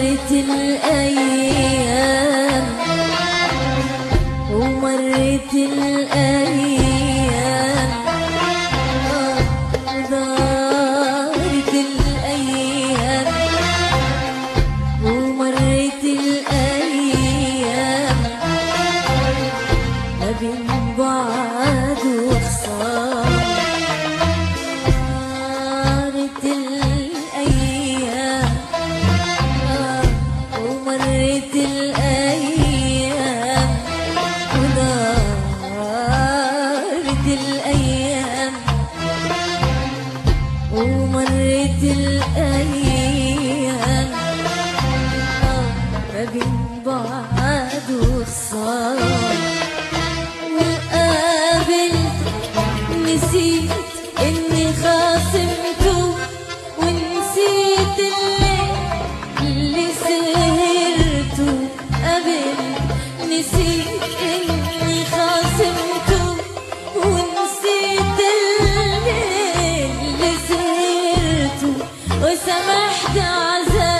مرت الأيام ومرت الأيام. الأيام. سمحت عزاي